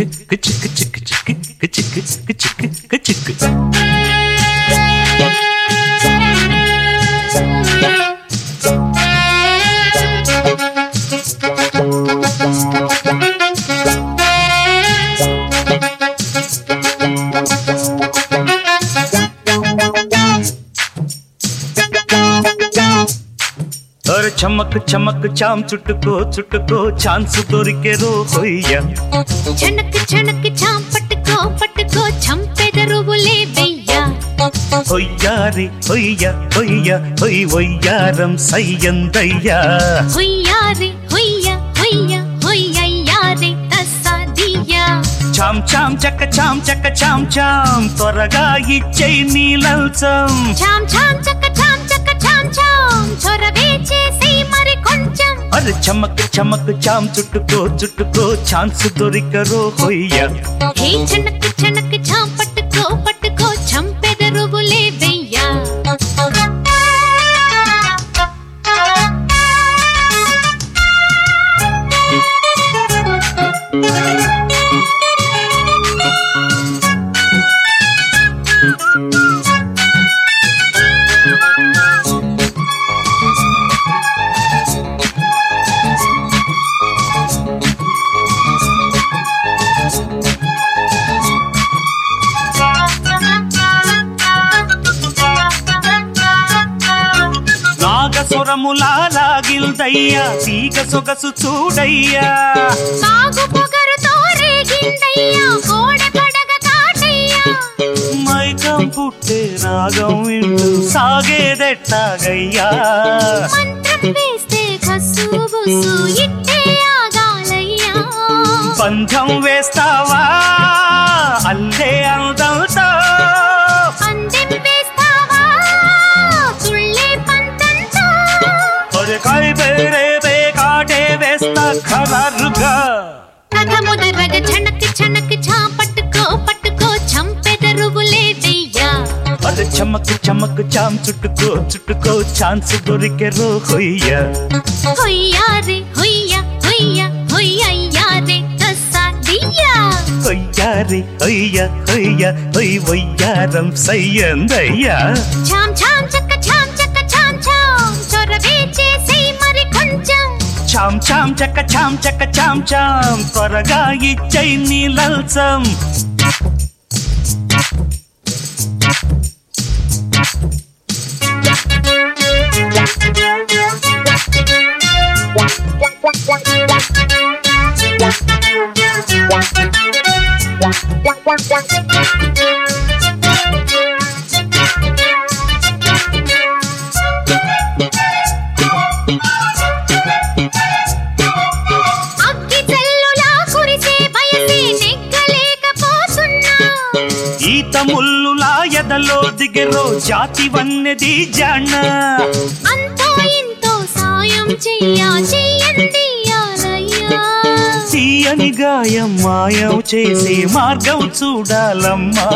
hit, hit. అరే చమక్ చమక్ చామ్ చుట్టుకో చుట్టుకో chance దొరికే రో హొయ్య చనక్ చనక్ చాం పట్టుకో పట్టుకో చంపెదరువులే వెయ్యా హొయ్యారి హొయ్య హొయ్య హొయ్ వొయ్యారం సయ్యందయ్యా హుయ్యారి హుయ్య హుయ్య హుయ్యయ్యారి తస్సాదియ్యా చామ్ చామ్ చక్క చామ్ చక్క చామ్ చామ్ త్వరగా ఇచ్చై నీలల్సం చాం చాం చక్క చాం చక్క चमक चमक, चाम, चुटको चुटको छांस तोरी करो, होइया। हे छनक छनक छाम पटको पटको, छम पे दरो बोले भैया। లాగిల్దయ్యా తీగ సొగసు చూడయ్యా మైకం పుట్టే రాగం వింటూ సాగేదెట్టాగయ్యా బంధం వేస్తావా? అల్లే అందంతో వేస్తా ఖరారుగా కథ ముదరగ చనక్ చనక్ చా పట్టుకో పట్టుకో చంపెదరువులే వెయ్యా అరే చమక్ చమక్ చామ్ చుట్టుకో చుట్టుకో ఛాన్స్ దొరికే రో హొయ్య హొయ్యారే హొయ్య హొయ్య హొయ్యయ్యారే తస్సాదియ్యా హొయ్యారి హొయ్య హొయ్య హొయ్ వొయ్యారం సయ్యందయ్యా చాం చాం చక్క చాం చక్క చాం చాం చొరవే చేసి మరి కొంచెం చాం చాం చక్క చాం చక్క చాం చాం. త్వరగా ఇచ్చై నీ నీలల్సం అగ్గి ముల్లులా ఎదలో దిగెరో జాతి వన్నెది జాణ. అంతో ఇంతో సాయం చెయ్యా చెయ్యండి తీయని గాయం మాయం చేసి మార్గం చూడాలమ్మా.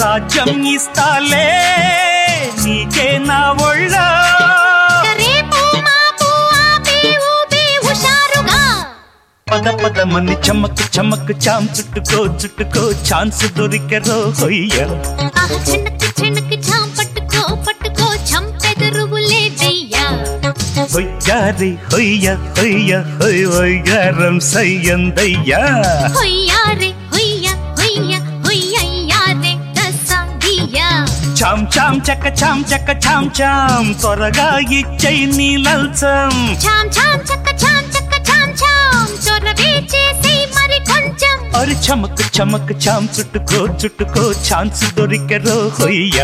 రాజ్యం ఇస్తాలే పద పద మని చమక్ చమక్ చామ్ చుట్టుకో చుట్టుకో ఛాన్స్ దొరికెరో హొయ్య. చిన్నకి చిన్నకి చాం పట్టుకో పట్టుకో చంపెదరువులే వెయ్యా హొయ్యారి హొయ్య హొయ్య హొయ్ వయ్యారం సయ్యందయ్యా. హొయ్యారే హొయ్య హొయ్య హొయ్యయ్యారే తస్సాదియ్యా చామ్ చామ్ చక్క చామ్ చక్క చామ్ చామ్ త్వరగా ఇచ్చై నీలల్సం చాం చాం చాం చక్క ಚಮಕ್ ಚಮಕ್ ಚಾಮ್ ಸುಟ್ಟುಕೋ ಚುಟ್ಟುಕೋ ಚಾನ್ಸ್ ದೊರಿಕರೋ ಹೊಯ್ಯ